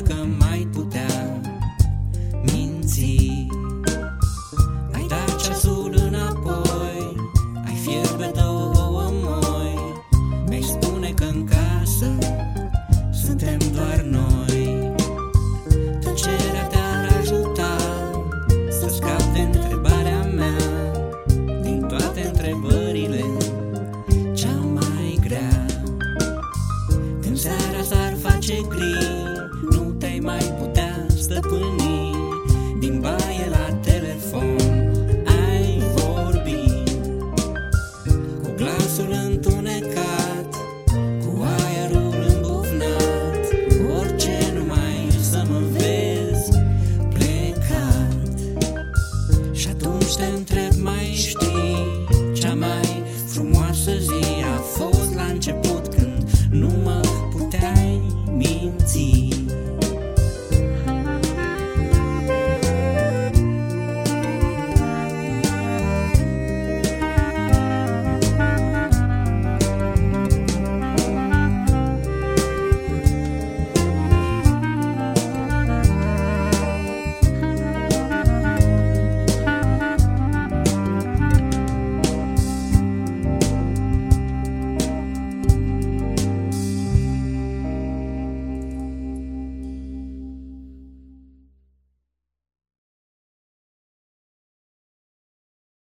dacă mai putea minți. Ai dat ceasul înapoi, ai fierbe două moi. Mi-ai spune că în casă suntem doar noi. Tăcerea te-ar ajuta să scapi de întrebarea mea. Din toate întrebările cea mai grea Când seara s-ar face gri Și atunci te întreb, mai știi cea mai